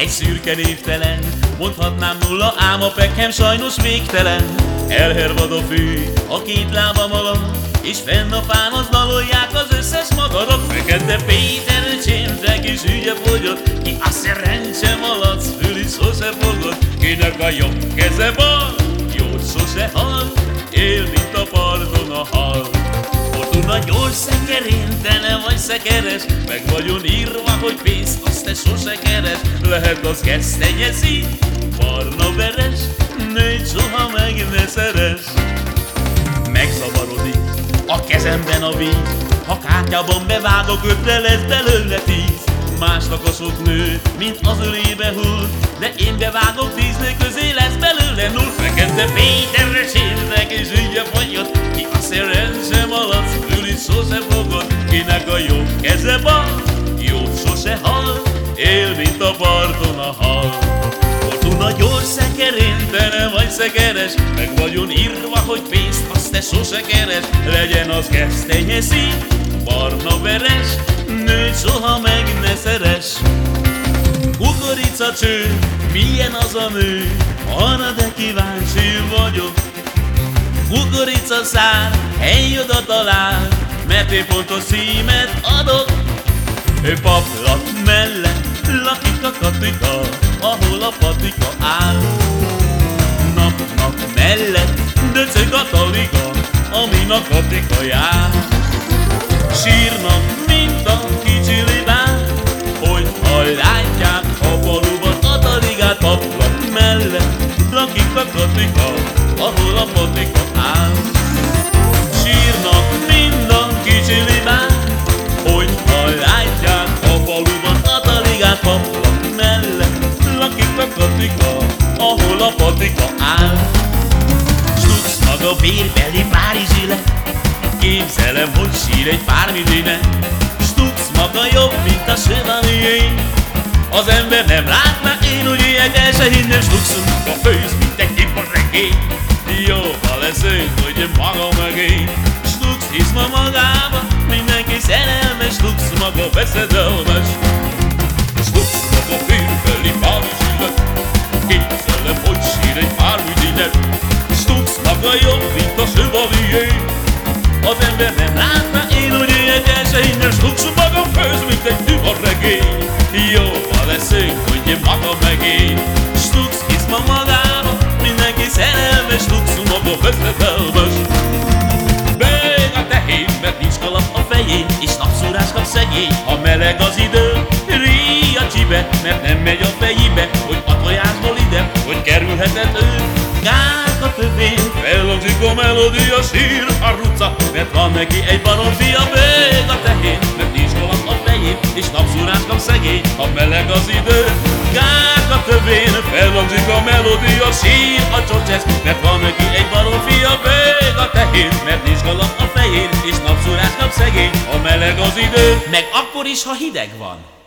Beckham névtelen Mondhatnám nulla, ám a Beckham sajnos végtelen. Elhervad a fű, a két lába malom És fenn a fán az dalolják az összes madarat Fekete Péter csémzek és ügye fogyott Ki a szerencse malac, füli sose fogott Kinek a jobb keze bal, te vagy szekeres Meg vagyon írva, hogy pénz, azt te sose keres. Lehet az gesztenyezi, barna veres Nőgy soha meg ne szeres. Megzavarodik a kezemben a víz Ha kártyában bevágok ötre lesz belőle tíz. Más lakosok nő, mint az ölébe hull De én bevágok tíz nő közé lesz belőle null. Fekete Péterre sértek és ügye fogyott Ki a szerencse malac, füli sose fogott Kinek a jobb A parton a hal. Fortuna gyors szekerén, te nem vagy szekeres Meg vagyon írva, hogy pénzt azt te sose keres. Legyen az gesztenye szín, barna veres Nőt soha meg ne szeres. Kukorica cső, milyen az a nő Arra de kíváncsi vagyok. Kukorica szár, hely oda talál Mert én pontos címet adok. Ő paplat mellett a katika, ahol a patika áll. Nap-nap mellett döcög a taliga, amin a katika jár. Sírnak, mint a kicsi libák, hogy ha látják a faluban a taligát paplat mellett lakik a katika, ahol a patika áll. Sírnak mind a kicsi libák, hogy ha látják a faluban a taligát paplak áll. S tudsz maga vérbeli Párizsi le, képzelem, hogy sír egy pármillinek. S tudsz maga jobb, mint a chevalier, az ember nem látná, én úgy ilyet el se hinném, s luxunk a főz, mint egy iparegény. Jóval lesz ő, hogy maga meg én, s lux hisz ma magába, mindenki szerelmes, lux maga veszedelmes. S lux maga férfeli Párizsi ember nem látná, én úgy ilyet el se hinném, s lux maga főz, mint egy iparegény. Jóval leszünk, hogy én maga meg én Stux hisz ma magába Mindenki szerelmes Stux maga veszedelmes Bég a tehén, mert nincs kalap a fején És napszórás kap szegény. Ha meleg az idő Ríj a csibe, mert nem megy a fejébe Hogy a tojásból ide, hogy a tövén A melódia, sír a ruca Mert van neki egy baromfia Bég a tehén, mert nincs kalap a fején És napszórás kap szegény, ha meleg az idő Gák a tövén, fellongzik a melódia Sír a csocsesz, mert van neki egy baromfia Bég a tehén, mert nincs kalap a fején És napszórás kap szegény, ha meleg az idő Meg akkor is, ha hideg van.